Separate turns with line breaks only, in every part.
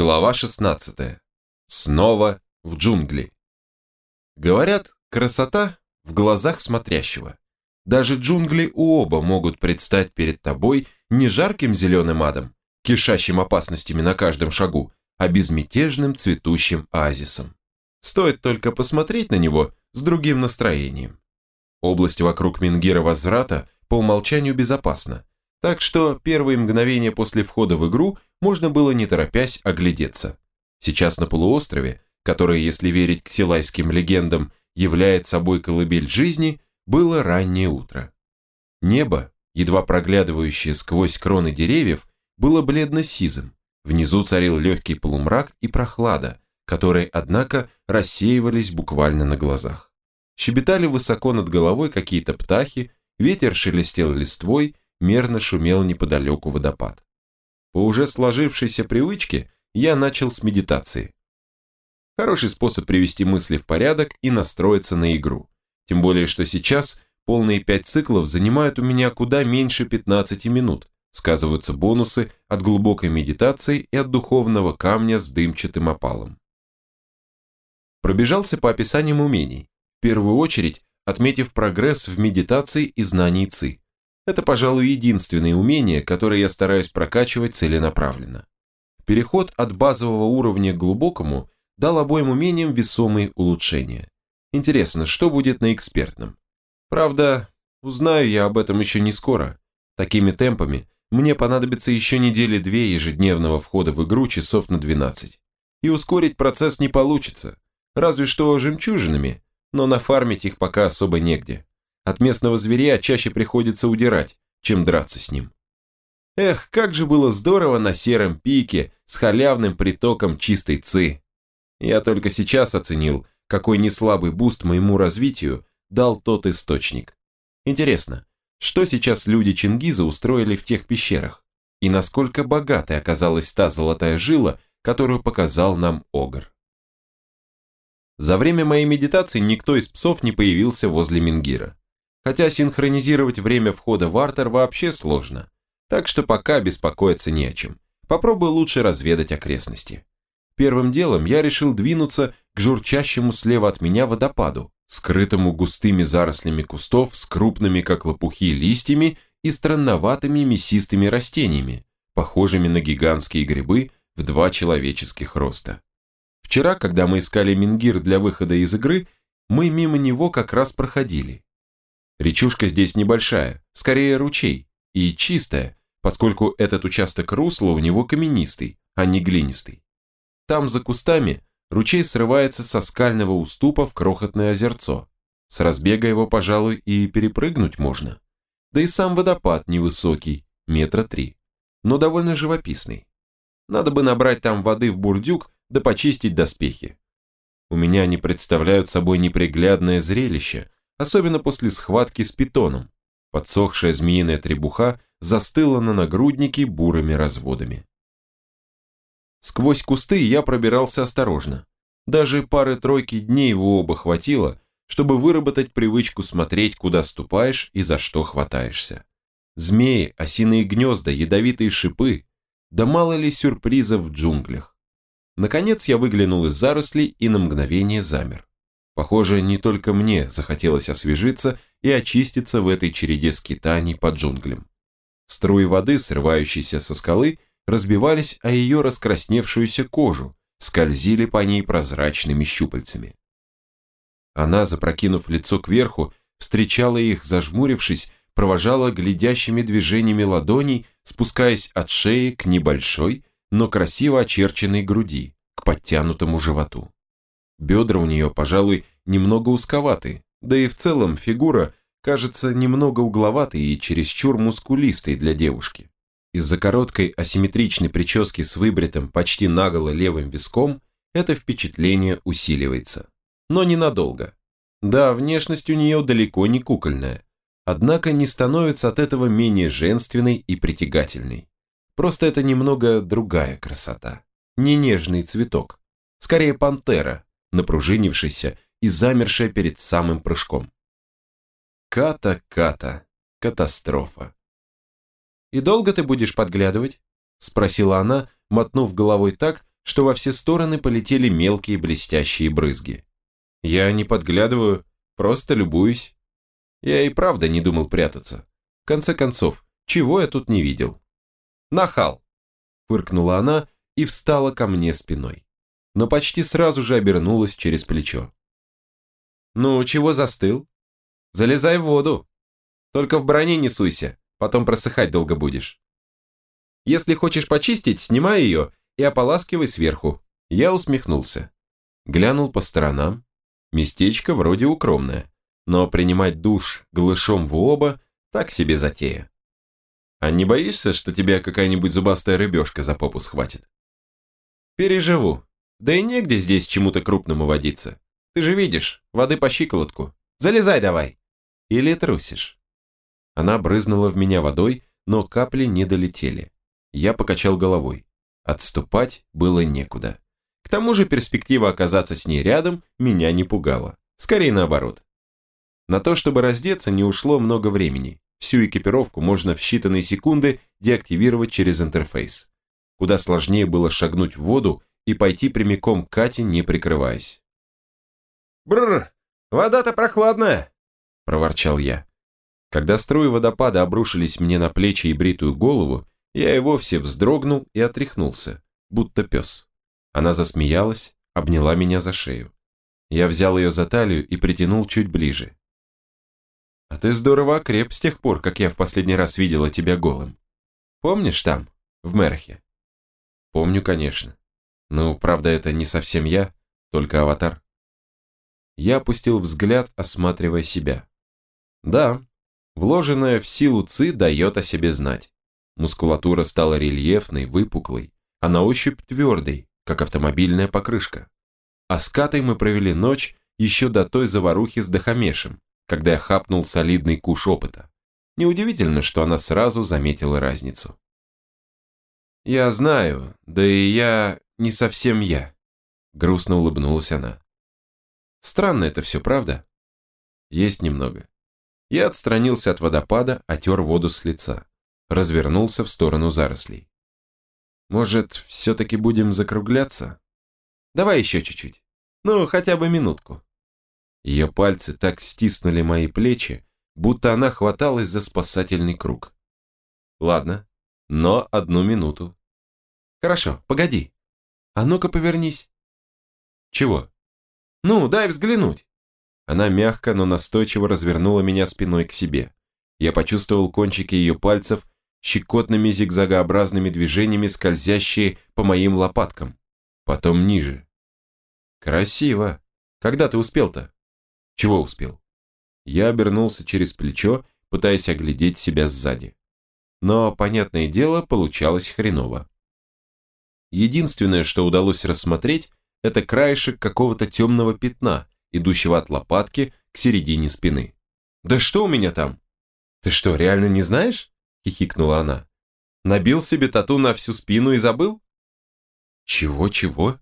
Глава 16. Снова в джунгли. Говорят, красота в глазах смотрящего. Даже джунгли у оба могут предстать перед тобой не жарким зеленым адом, кишащим опасностями на каждом шагу, а безмятежным цветущим оазисом. Стоит только посмотреть на него с другим настроением. Область вокруг Мингира Возврата по умолчанию безопасна, так что первые мгновения после входа в игру можно было не торопясь оглядеться. Сейчас на полуострове, который, если верить ксилайским легендам, является собой колыбель жизни, было раннее утро. Небо, едва проглядывающее сквозь кроны деревьев, было бледно-сизым. Внизу царил легкий полумрак и прохлада, которые, однако, рассеивались буквально на глазах. Щебетали высоко над головой какие-то птахи, ветер шелестел листвой, мерно шумел неподалеку водопад. По уже сложившейся привычке я начал с медитации. Хороший способ привести мысли в порядок и настроиться на игру. Тем более, что сейчас полные пять циклов занимают у меня куда меньше 15 минут, сказываются бонусы от глубокой медитации и от духовного камня с дымчатым опалом. Пробежался по описаниям умений, в первую очередь отметив прогресс в медитации и знании ЦИ. Это, пожалуй, единственное умение, которое я стараюсь прокачивать целенаправленно. Переход от базового уровня к глубокому дал обоим умениям весомые улучшения. Интересно, что будет на экспертном? Правда, узнаю я об этом еще не скоро. Такими темпами мне понадобится еще недели две ежедневного входа в игру часов на 12. И ускорить процесс не получится, разве что жемчужинами, но нафармить их пока особо негде. От местного зверя чаще приходится удирать, чем драться с ним. Эх, как же было здорово на сером пике с халявным притоком чистой ци. Я только сейчас оценил, какой неслабый буст моему развитию дал тот источник. Интересно, что сейчас люди Чингиза устроили в тех пещерах? И насколько богатой оказалась та золотая жила, которую показал нам Огр? За время моей медитации никто из псов не появился возле Мингира хотя синхронизировать время входа в артер вообще сложно, так что пока беспокоиться не о чем. Попробую лучше разведать окрестности. Первым делом я решил двинуться к журчащему слева от меня водопаду, скрытому густыми зарослями кустов с крупными, как лопухи, листьями и странноватыми мясистыми растениями, похожими на гигантские грибы в два человеческих роста. Вчера, когда мы искали Мингир для выхода из игры, мы мимо него как раз проходили. Речушка здесь небольшая, скорее ручей, и чистая, поскольку этот участок русла у него каменистый, а не глинистый. Там за кустами ручей срывается со скального уступа в крохотное озерцо. С разбега его, пожалуй, и перепрыгнуть можно. Да и сам водопад невысокий, метра три, но довольно живописный. Надо бы набрать там воды в бурдюк да почистить доспехи. У меня они представляют собой неприглядное зрелище – особенно после схватки с питоном. Подсохшая змеиная требуха застыла на нагруднике бурыми разводами. Сквозь кусты я пробирался осторожно. Даже пары-тройки дней в оба хватило, чтобы выработать привычку смотреть, куда ступаешь и за что хватаешься. Змеи, осиные гнезда, ядовитые шипы, да мало ли сюрпризов в джунглях. Наконец я выглянул из зарослей и на мгновение замер. Похоже, не только мне захотелось освежиться и очиститься в этой череде скитаний под джунглям. Струи воды, срывающиеся со скалы, разбивались о ее раскрасневшуюся кожу, скользили по ней прозрачными щупальцами. Она, запрокинув лицо кверху, встречала их, зажмурившись, провожала глядящими движениями ладоней, спускаясь от шеи к небольшой, но красиво очерченной груди, к подтянутому животу. Бедра у нее, пожалуй, немного узковаты, да и в целом фигура кажется немного угловатой и чересчур мускулистой для девушки. Из-за короткой асимметричной прически с выбритым почти наголо левым виском это впечатление усиливается. Но ненадолго. Да, внешность у нее далеко не кукольная, однако не становится от этого менее женственной и притягательной. Просто это немного другая красота. Не нежный цветок. Скорее пантера, напружинившаяся и замершая перед самым прыжком. Ката-ката, катастрофа.
«И долго ты будешь подглядывать?» – спросила она, мотнув головой так,
что во все стороны полетели мелкие блестящие брызги. Я не подглядываю, просто любуюсь. Я и правда не думал прятаться. В конце концов, чего я тут не видел? Нахал! Фыркнула она и встала ко мне спиной. Но почти сразу же обернулась через плечо. «Ну, чего застыл? Залезай в воду. Только в броне не суйся, потом просыхать долго будешь. Если хочешь почистить, снимай ее и ополаскивай сверху». Я усмехнулся. Глянул по сторонам. Местечко вроде укромное, но принимать душ глышом в оба – так себе затея. А не боишься, что тебя какая-нибудь зубастая рыбешка за попу схватит? Переживу. Да и негде здесь чему-то крупному водиться. Ты же видишь, воды по щиколотку. Залезай давай. Или трусишь? Она брызнула в меня водой, но капли не долетели. Я покачал головой. Отступать было некуда. К тому же перспектива оказаться с ней рядом меня не пугала. Скорее наоборот. На то, чтобы раздеться, не ушло много времени. Всю экипировку можно в считанные секунды деактивировать через интерфейс. Куда сложнее было шагнуть в воду и пойти прямиком к Кате, не прикрываясь. «Бррр, вода-то прохладная!» – проворчал я. Когда струи водопада обрушились мне на плечи и бритую голову, я и вовсе вздрогнул и отряхнулся, будто пес. Она засмеялась, обняла меня за шею. Я взял ее за талию и притянул чуть ближе. «А ты здорово окреп с тех пор, как я в последний раз видела тебя голым. Помнишь там, в Мерхе?» «Помню, конечно. Ну, правда, это не совсем я, только аватар». Я опустил взгляд, осматривая себя. Да, вложенная в силу ЦИ дает о себе знать. Мускулатура стала рельефной, выпуклой, а на ощупь твердой, как автомобильная покрышка. А с Катой мы провели ночь еще до той заварухи с Дахамешем, когда я хапнул солидный куш опыта. Неудивительно, что она сразу заметила разницу. «Я знаю, да и я не совсем я», — грустно улыбнулась она. Странно это все, правда? Есть немного. Я отстранился от водопада, отер воду с лица. Развернулся в сторону зарослей. Может, все-таки будем закругляться? Давай еще чуть-чуть. Ну, хотя бы минутку. Ее пальцы так стиснули мои плечи, будто она хваталась за спасательный круг. Ладно, но одну минуту. Хорошо, погоди. А ну-ка повернись. Чего? Ну, дай взглянуть. Она мягко, но настойчиво развернула меня спиной к себе. Я почувствовал кончики ее пальцев, щекотными зигзагообразными движениями, скользящие по моим лопаткам. Потом ниже. Красиво. Когда ты успел-то? Чего успел? Я обернулся через плечо, пытаясь оглядеть себя сзади. Но, понятное дело, получалось хреново. Единственное, что удалось рассмотреть, это краешек какого-то темного пятна, идущего от лопатки к середине спины. «Да что у меня там?» «Ты что, реально не знаешь?» – хихикнула она. «Набил себе тату на всю спину и забыл?» «Чего-чего?»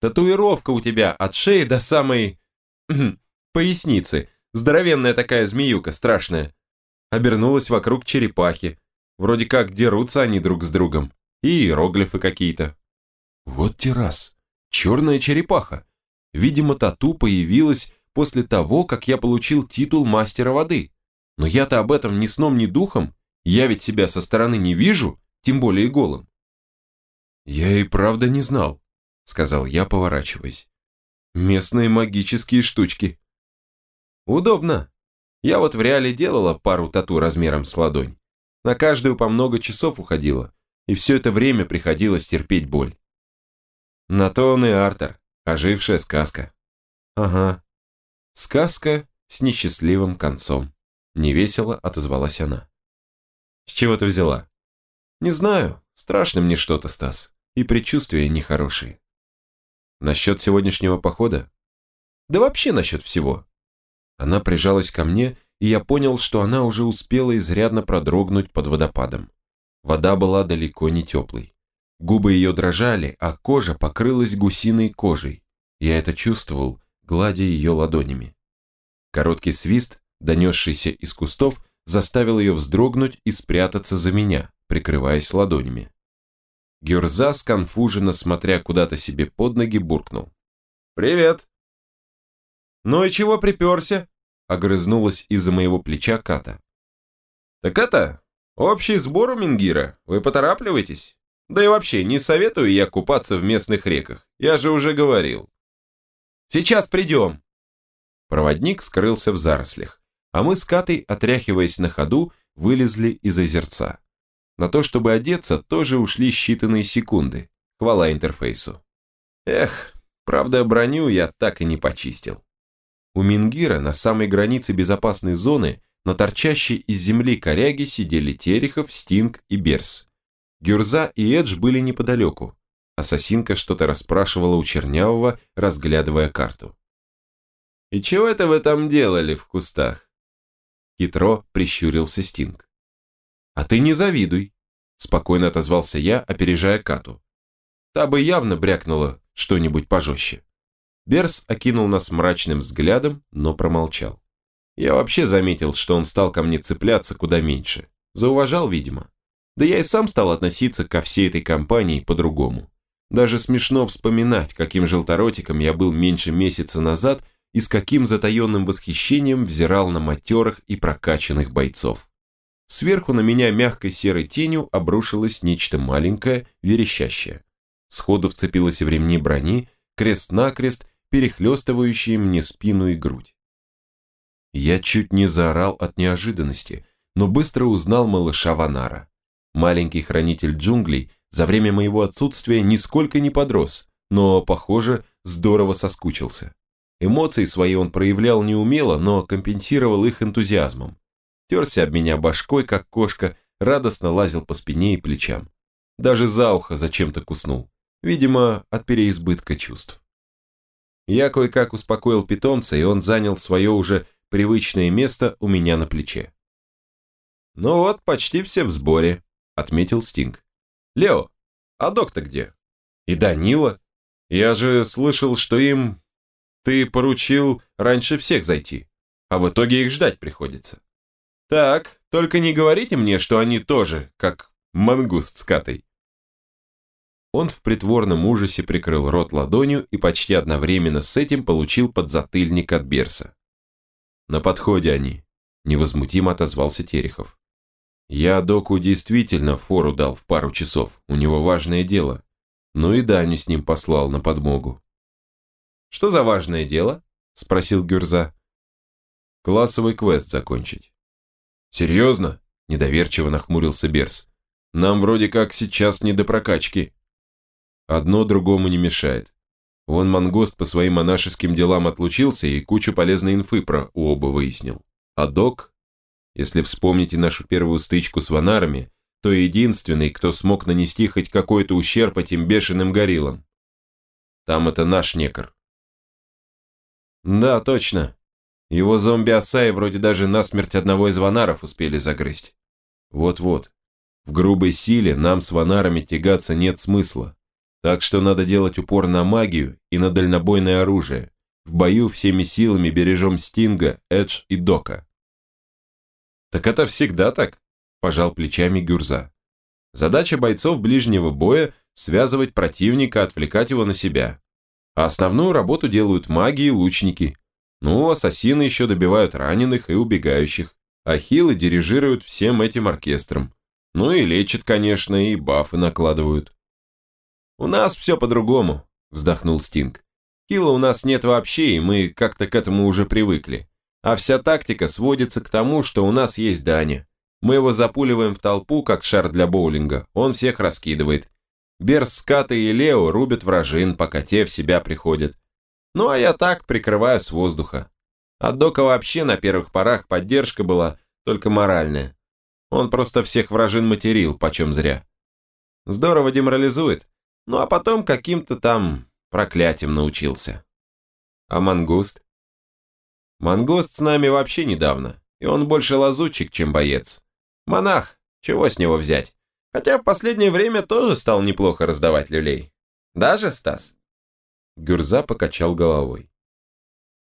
«Татуировка у тебя от шеи до самой... поясницы. Здоровенная такая змеюка, страшная. Обернулась вокруг черепахи. Вроде как дерутся они друг с другом. И иероглифы какие-то». «Вот террас!» черная черепаха. Видимо, тату появилась после того, как я получил титул мастера воды. Но я-то об этом ни сном, ни духом. Я ведь себя со стороны не вижу, тем более голым. Я и правда не знал, сказал я, поворачиваясь. Местные магические штучки. Удобно. Я вот в реале делала пару тату размером с ладонь. На каждую по много часов уходило, и все это время приходилось терпеть боль. На то он и Артер, ожившая сказка. Ага. Сказка с несчастливым концом. Невесело отозвалась она. С чего ты взяла? Не знаю, страшно мне что-то, Стас. И предчувствия нехорошие. Насчет сегодняшнего похода? Да вообще насчет всего. Она прижалась ко мне, и я понял, что она уже успела изрядно продрогнуть под водопадом. Вода была далеко не теплой. Губы ее дрожали, а кожа покрылась гусиной кожей. Я это чувствовал, гладя ее ладонями. Короткий свист, донесшийся из кустов, заставил ее вздрогнуть и спрятаться за меня, прикрываясь ладонями. Гюрза, сконфуженно смотря куда-то себе под ноги, буркнул. «Привет!» «Ну и чего приперся?» огрызнулась из-за моего плеча Ката. «Так это, общий сбор у Мингира, вы поторапливаетесь? Да и вообще, не советую я купаться в местных реках, я же уже говорил». «Сейчас придем!» Проводник скрылся в зарослях, а мы с Катой, отряхиваясь на ходу, вылезли из озерца. На то, чтобы одеться, тоже ушли считанные секунды. Хвала интерфейсу. Эх, правда, броню я так и не почистил. У Мингира на самой границе безопасной зоны на торчащей из земли коряге сидели Терехов, Стинг и Берс. Гюрза и Эдж были неподалеку. Ассасинка что-то расспрашивала у Чернявого, разглядывая карту. «И чего это вы там делали в кустах?» Хитро прищурился Стинг. «А ты не завидуй», – спокойно отозвался я, опережая Кату. Та бы явно брякнула что-нибудь пожестче. Берс окинул нас мрачным взглядом, но промолчал. Я вообще заметил, что он стал ко мне цепляться куда меньше. Зауважал, видимо. Да я и сам стал относиться ко всей этой компании по-другому. Даже смешно вспоминать, каким желторотиком я был меньше месяца назад и с каким затаенным восхищением взирал на матерых и прокачанных бойцов. Сверху на меня мягкой серой тенью обрушилось нечто маленькое, верещащее. Сходу вцепилось в ремни брони, крест-накрест, перехлестывающие мне спину и грудь. Я чуть не заорал от неожиданности, но быстро узнал малыша Ванара. Маленький хранитель джунглей за время моего отсутствия нисколько не подрос, но, похоже, здорово соскучился. Эмоции свои он проявлял неумело, но компенсировал их энтузиазмом. Терся об меня башкой, как кошка, радостно лазил по спине и плечам. Даже за ухо зачем-то куснул. Видимо, от переизбытка чувств. Я кое-как успокоил питомца, и он занял свое уже привычное место у меня на плече. «Ну вот, почти все в сборе», — отметил Стинг. «Лео, а док-то где?» «И Данила? Я же слышал, что им ты поручил раньше всех зайти, а в итоге их ждать приходится. Так, только не говорите мне, что они тоже, как мангуст с катой. Он в притворном ужасе прикрыл рот ладонью и почти одновременно с этим получил подзатыльник от Берса. «На подходе они», – невозмутимо отозвался Терехов. «Я доку действительно фору дал в пару часов, у него важное дело. Ну и Даню с ним послал на подмогу. «Что за важное дело?» – спросил Гюрза. «Классовый квест закончить». «Серьезно?» – недоверчиво нахмурился Берс. «Нам вроде как сейчас не до прокачки». Одно другому не мешает. Вон Мангост по своим монашеским делам отлучился и кучу полезной инфы про оба выяснил. А док, если вспомните нашу первую стычку с ванарами, то единственный, кто смог нанести хоть какой-то ущерб этим бешеным гориллам. Там это наш некор. Да, точно. Его зомби-осаи вроде даже насмерть одного из ванаров успели загрызть. Вот-вот. В грубой силе нам с ванарами тягаться нет смысла. Так что надо делать упор на магию и на дальнобойное оружие. В бою всеми силами бережем Стинга, Эдж и Дока. Так это всегда так, пожал плечами Гюрза. Задача бойцов ближнего боя – связывать противника, отвлекать его на себя. А основную работу делают маги и лучники. Ну, ассасины еще добивают раненых и убегающих. Ахиллы дирижируют всем этим оркестром. Ну и лечат, конечно, и бафы накладывают. «У нас все по-другому», – вздохнул Стинг. «Хила у нас нет вообще, и мы как-то к этому уже привыкли. А вся тактика сводится к тому, что у нас есть Даня. Мы его запуливаем в толпу, как шар для боулинга, он всех раскидывает. Берс, Ската и Лео рубят вражин, пока те в себя приходят. Ну а я так прикрываю с воздуха. От Дока вообще на первых порах поддержка была только моральная. Он просто всех вражин материл, почем зря. Здорово деморализует. Ну а потом каким-то там проклятием научился. А мангуст? Мангуст с нами вообще недавно, и он больше лазутчик, чем боец. Монах, чего с него взять? Хотя в последнее время тоже стал неплохо раздавать люлей. Даже, Стас?» Гюрза покачал головой.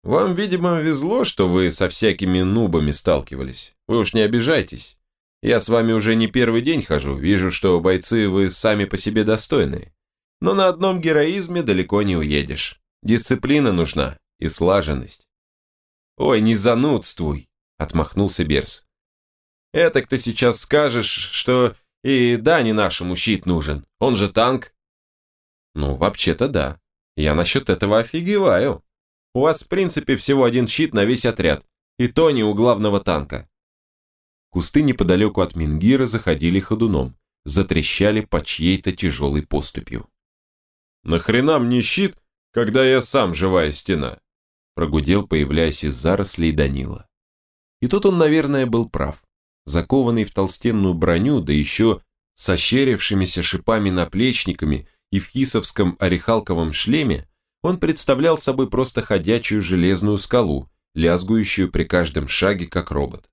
«Вам, видимо, везло, что вы со всякими нубами сталкивались. Вы уж не обижайтесь. Я с вами уже не первый день хожу, вижу, что бойцы вы сами по себе достойные. Но на одном героизме далеко не уедешь. Дисциплина нужна и слаженность. Ой, не занудствуй, отмахнулся Берс. Этак ты сейчас скажешь, что и Дани нашему щит нужен, он же танк. Ну, вообще-то да. Я насчет этого офигеваю. У вас, в принципе, всего один щит на весь отряд, и то не у главного танка. Кусты неподалеку от Мингира заходили ходуном, затрещали по чьей-то тяжелой поступью. «Нахрена мне щит, когда я сам живая стена?» прогудел, появляясь из зарослей Данила. И тут он, наверное, был прав. Закованный в толстенную броню, да еще с ощерившимися шипами-наплечниками и в хисовском орехалковом шлеме, он представлял собой просто ходячую железную скалу, лязгующую при каждом шаге, как робот.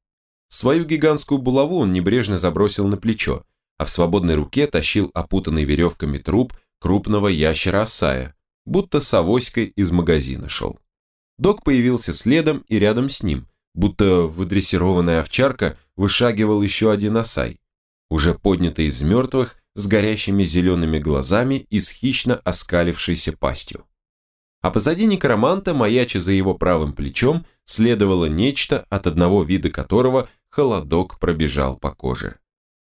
Свою гигантскую булаву он небрежно забросил на плечо, а в свободной руке тащил опутанный веревками труп крупного ящера Асая, будто с авоськой из магазина шел. Док появился следом и рядом с ним, будто выдрессированная овчарка вышагивал еще один Асай, уже поднятый из мертвых, с горящими зелеными глазами и с хищно оскалившейся пастью. А позади некроманта, маяча за его правым плечом, следовало нечто, от одного вида которого холодок пробежал по коже.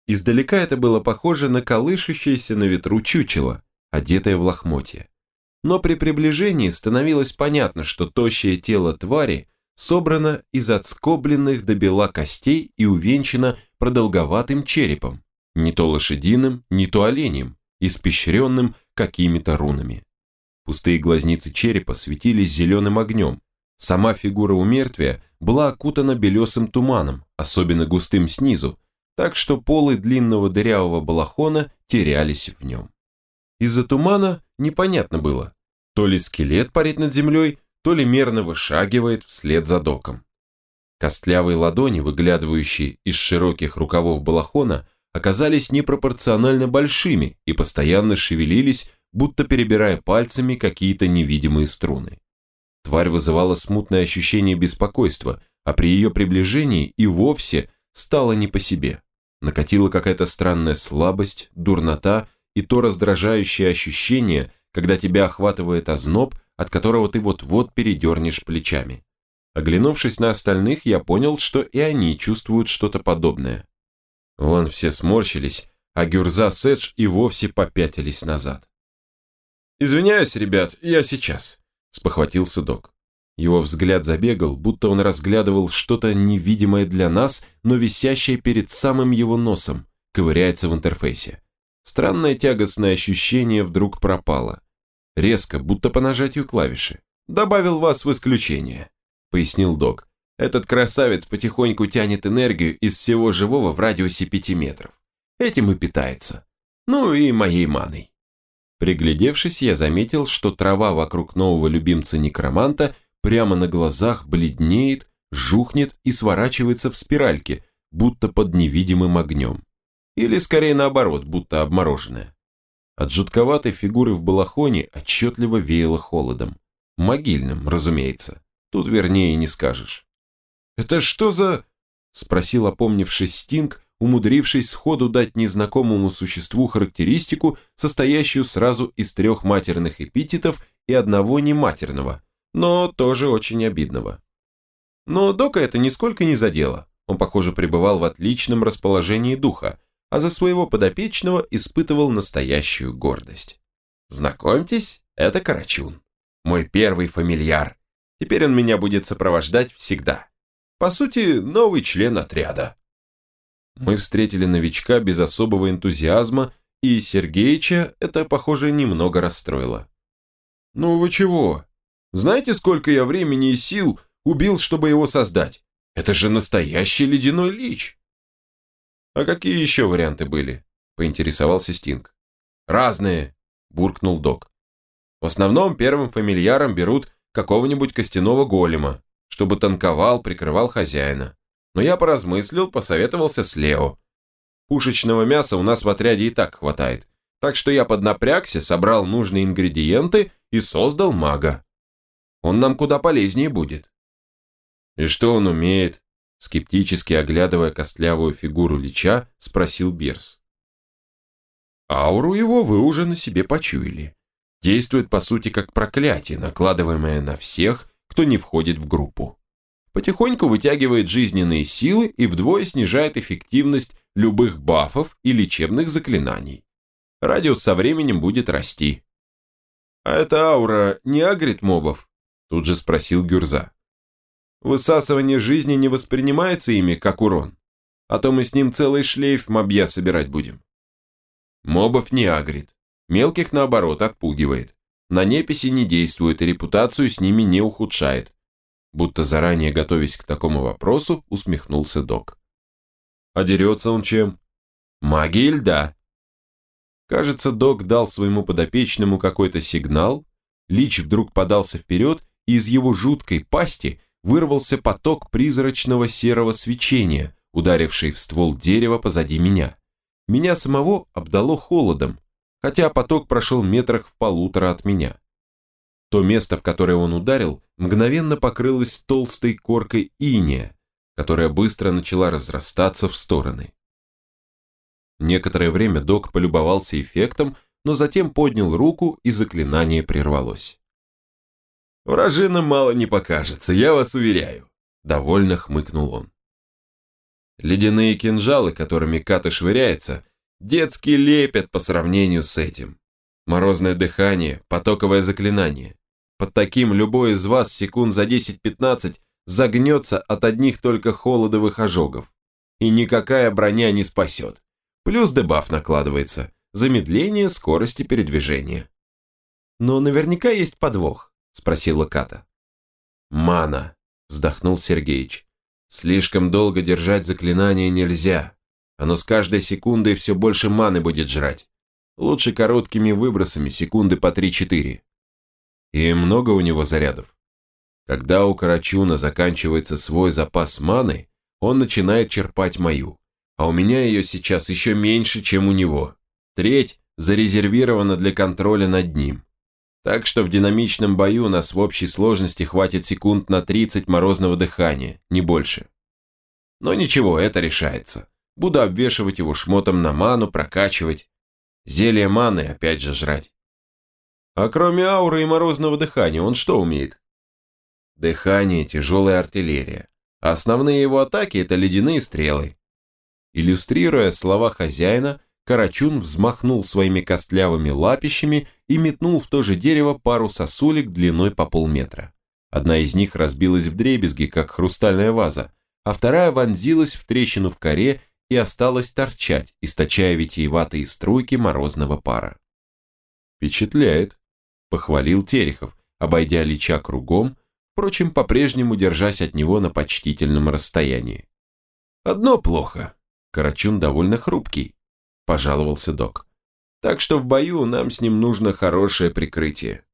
Издалека это было похоже на колышущееся на ветру чучело, одетое в лохмотье. Но при приближении становилось понятно, что тощее тело твари собрано из отскобленных до бела костей и увенчано продолговатым черепом, не то лошадиным, не то оленем, испещренным какими-то рунами. Пустые глазницы черепа светились зеленым огнем, Сама фигура умертвия была окутана белесым туманом, особенно густым снизу, так что полы длинного дырявого балахона терялись в нем. Из-за тумана непонятно было, то ли скелет парит над землей, то ли мерно вышагивает вслед за доком. Костлявые ладони, выглядывающие из широких рукавов балахона, оказались непропорционально большими и постоянно шевелились, будто перебирая пальцами какие-то невидимые струны. Тварь вызывала смутное ощущение беспокойства, а при ее приближении и вовсе стало не по себе. Накатила какая-то странная слабость, дурнота и то раздражающее ощущение, когда тебя охватывает озноб, от которого ты вот-вот передернешь плечами. Оглянувшись на остальных, я понял, что и они чувствуют что-то подобное. Вон все сморщились, а Гюрза Седж и вовсе попятились назад. «Извиняюсь, ребят, я сейчас», спохватился док. Его взгляд забегал, будто он разглядывал что-то невидимое для нас, но висящее перед самым его носом, ковыряется в интерфейсе. Странное тягостное ощущение вдруг пропало. Резко, будто по нажатию клавиши. «Добавил вас в исключение», — пояснил док. «Этот красавец потихоньку тянет энергию из всего живого в радиусе пяти метров. Этим и питается. Ну и моей маной». Приглядевшись, я заметил, что трава вокруг нового любимца некроманта прямо на глазах бледнеет, жухнет и сворачивается в спиральке, будто под невидимым огнем. Или скорее наоборот, будто обмороженная. От жутковатой фигуры в балахоне отчетливо веяло холодом. Могильным, разумеется. Тут вернее не скажешь. «Это что за...» – спросил опомнившись Стинг, умудрившись сходу дать незнакомому существу характеристику, состоящую сразу из трех матерных эпитетов и одного нематерного, но тоже очень обидного. Но Дока это нисколько не задело. Он, похоже, пребывал в отличном расположении духа, а за своего подопечного испытывал настоящую гордость. Знакомьтесь, это Карачун, мой первый фамильяр. Теперь он меня будет сопровождать всегда. По сути, новый член отряда. Мы встретили новичка без особого энтузиазма, и Сергеича это, похоже, немного расстроило. «Ну вы чего? Знаете, сколько я времени и сил убил, чтобы его создать? Это же настоящий ледяной лич!» «А какие еще варианты были?» – поинтересовался Стинг. «Разные», – буркнул док. «В основном первым фамильяром берут какого-нибудь костяного голема, чтобы танковал, прикрывал хозяина. Но я поразмыслил, посоветовался с Лео. Пушечного мяса у нас в отряде и так хватает. Так что я поднапрягся, собрал нужные ингредиенты и создал мага. Он нам куда полезнее будет. И что он умеет? Скептически оглядывая костлявую фигуру Лича, спросил Бирс. Ауру его вы уже на себе почуяли. Действует по сути как проклятие, накладываемое на всех, кто не входит в группу. Потихоньку вытягивает жизненные силы и вдвое снижает эффективность любых бафов и лечебных заклинаний. Радиус со временем будет расти. «А эта аура не агрит мобов?» Тут же спросил Гюрза. «Высасывание жизни не воспринимается ими как урон, а то мы с ним целый шлейф мобья собирать будем». Мобов не агрит, мелких наоборот отпугивает. На неписи не действует и репутацию с ними не ухудшает. Будто заранее готовясь к такому вопросу, усмехнулся док. А дерется он чем? Магией льда. Кажется, док дал своему подопечному какой-то сигнал, Лич вдруг подался вперед, и из его жуткой пасти вырвался поток призрачного серого свечения, ударивший в ствол дерева позади меня. Меня самого обдало холодом, хотя поток прошел метрах в полутора от меня. То место, в которое он ударил, мгновенно покрылось толстой коркой иния, которая быстро начала разрастаться в стороны. Некоторое время док полюбовался эффектом, но затем поднял руку, и заклинание прервалось. «Вражинам мало не покажется, я вас уверяю», – довольно хмыкнул он. Ледяные кинжалы, которыми Ката швыряется, детский лепят по сравнению с этим. Морозное дыхание, потоковое заклинание. Под таким любой из вас секунд за 10-15 загнется от одних только холодовых ожогов. И никакая броня не спасет. Плюс дебаф накладывается. Замедление скорости передвижения. Но наверняка есть подвох, спросила Ката. Мана, вздохнул Сергеич. Слишком долго держать заклинание нельзя. Оно с каждой секундой все больше маны будет жрать. Лучше короткими выбросами, секунды по 3-4. И много у него зарядов. Когда у Карачуна заканчивается свой запас маны, он начинает черпать мою. А у меня ее сейчас еще меньше, чем у него. Треть зарезервирована для контроля над ним. Так что в динамичном бою нас в общей сложности хватит секунд на 30 морозного дыхания, не больше. Но ничего, это решается. Буду обвешивать его шмотом на ману, прокачивать. Зелье маны опять же жрать. А кроме ауры и морозного дыхания, он что умеет? Дыхание – тяжелая артиллерия. Основные его атаки – это ледяные стрелы. Иллюстрируя слова хозяина, Карачун взмахнул своими костлявыми лапищами и метнул в то же дерево пару сосулек длиной по полметра. Одна из них разбилась в дребезги, как хрустальная ваза, а вторая вонзилась в трещину в коре и осталась торчать, источая витиеватые струйки морозного пара. «Впечатляет», — похвалил Терехов, обойдя Лича кругом, впрочем, по-прежнему держась от него на почтительном расстоянии. «Одно плохо. Карачун довольно хрупкий пожаловался док. Так что в бою нам с ним нужно хорошее прикрытие.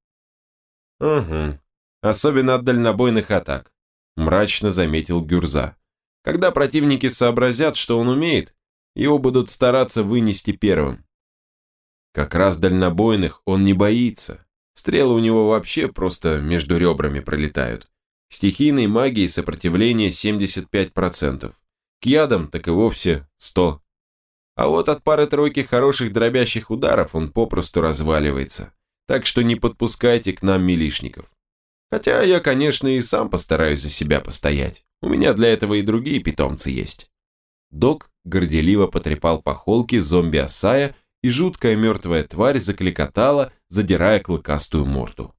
Угу. Особенно от дальнобойных атак, мрачно заметил Гюрза. Когда противники сообразят, что он умеет, его будут стараться вынести первым. Как раз дальнобойных он не боится. Стрелы у него вообще просто между ребрами пролетают. Стихийной магии сопротивление 75%. К ядам так и вовсе 100%. А вот от пары-тройки хороших дробящих ударов он попросту разваливается. Так что не подпускайте к нам милишников. Хотя я, конечно, и сам постараюсь за себя постоять. У меня для этого и другие питомцы есть. Док горделиво потрепал по холке зомби-осая, и жуткая мертвая тварь закликотала, задирая клыкастую морду.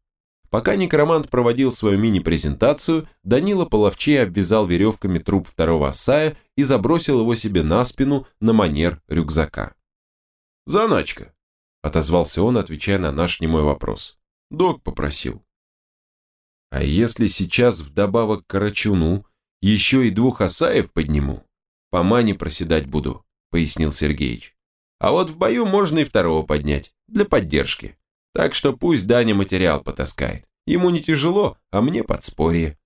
Пока некромант проводил свою мини-презентацию, Данила половчей обвязал веревками труп второго осая и забросил его себе на спину на манер рюкзака. «Заначка», — отозвался он, отвечая на наш немой вопрос. «Док попросил». «А если сейчас вдобавок к Карачуну еще и двух осаев подниму, по мане проседать буду», — пояснил Сергеич. «А вот в бою можно и второго поднять, для поддержки». Так что пусть Даня материал потаскает. Ему не тяжело, а мне подспорье.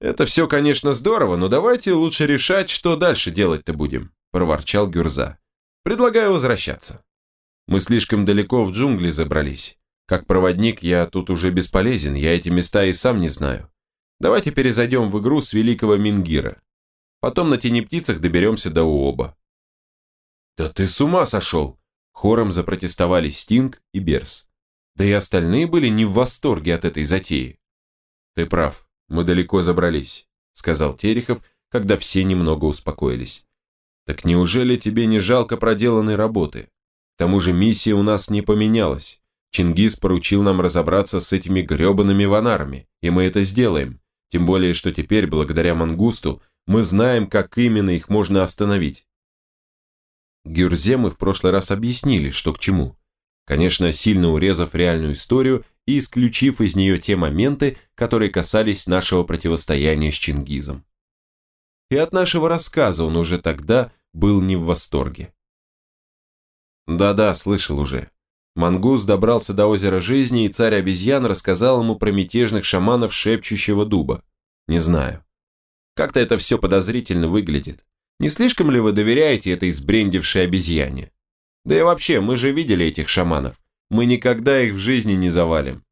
Это все, конечно, здорово, но давайте лучше решать, что дальше делать-то будем, проворчал Гюрза. Предлагаю возвращаться. Мы слишком далеко в джунгли забрались. Как проводник я тут уже бесполезен, я эти места и сам не знаю. Давайте перезайдем в игру с великого Мингира. Потом на тени птицах доберемся до Уоба. Да ты с ума сошел! Хором запротестовали Стинг и Берс. Да и остальные были не в восторге от этой затеи. Ты прав, мы далеко забрались, сказал Терехов, когда все немного успокоились. Так неужели тебе не жалко проделанной работы? К тому же миссия у нас не поменялась. Чингис поручил нам разобраться с этими гребаными ванарами, и мы это сделаем. Тем более, что теперь, благодаря Мангусту, мы знаем, как именно их можно остановить. Гюрзе мы в прошлый раз объяснили, что к чему. Конечно, сильно урезав реальную историю и исключив из нее те моменты, которые касались нашего противостояния с Чингизом. И от нашего рассказа он уже тогда был не в восторге. Да-да, слышал уже. Мангус добрался до озера жизни, и царь обезьян рассказал ему про мятежных шаманов шепчущего дуба. Не знаю. Как-то это все подозрительно выглядит. Не слишком ли вы доверяете этой сбрендившей обезьяне? Да и вообще, мы же видели этих шаманов. Мы никогда их в жизни не завалим.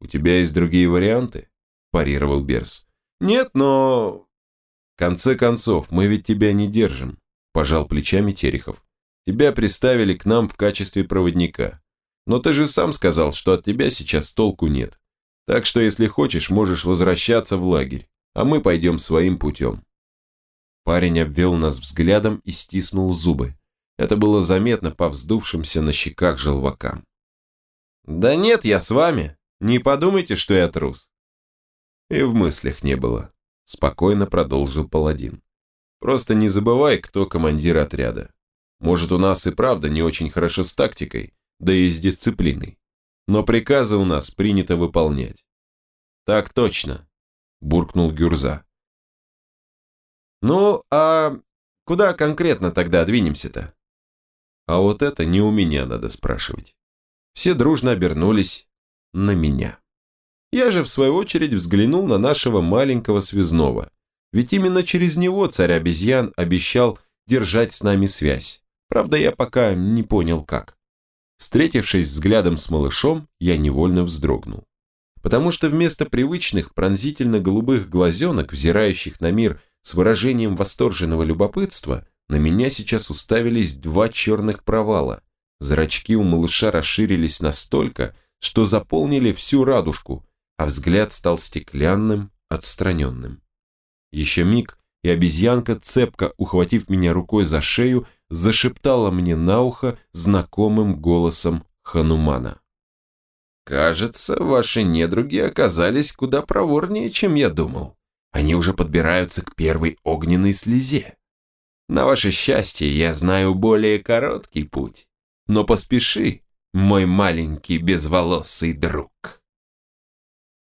У тебя есть другие варианты? Парировал Берс. Нет, но... В конце концов, мы ведь тебя не держим, пожал плечами Терехов. Тебя приставили к нам в качестве проводника. Но ты же сам сказал, что от тебя сейчас толку нет. Так что, если хочешь, можешь возвращаться в лагерь, а мы пойдем своим путем. Парень обвел нас взглядом и стиснул зубы. Это было заметно по вздувшимся на щеках желвакам. «Да нет, я с вами. Не подумайте, что я трус». И в мыслях не было. Спокойно продолжил паладин. «Просто не забывай, кто командир отряда. Может, у нас и правда не очень хорошо с тактикой, да и с дисциплиной. Но приказы у нас принято выполнять. Так точно, буркнул Гюрза. Ну, а куда конкретно тогда двинемся-то? А вот это не у меня надо спрашивать. Все дружно обернулись на меня. Я же, в свою очередь, взглянул на нашего маленького связного. Ведь именно через него царь обезьян обещал держать с нами связь. Правда, я пока не понял как. Встретившись взглядом с малышом, я невольно вздрогнул. Потому что вместо привычных пронзительно-голубых глазенок, взирающих на мир с выражением восторженного любопытства, на меня сейчас уставились два черных провала. Зрачки у малыша расширились настолько, что заполнили всю радужку, а взгляд стал стеклянным, отстраненным. Еще миг, и обезьянка, цепко ухватив меня рукой за шею, зашептала мне на ухо знакомым голосом Ханумана. «Кажется, ваши недруги оказались куда проворнее, чем я думал. Они уже подбираются к первой огненной слезе. На ваше счастье, я знаю более короткий путь. Но поспеши, мой маленький безволосый друг».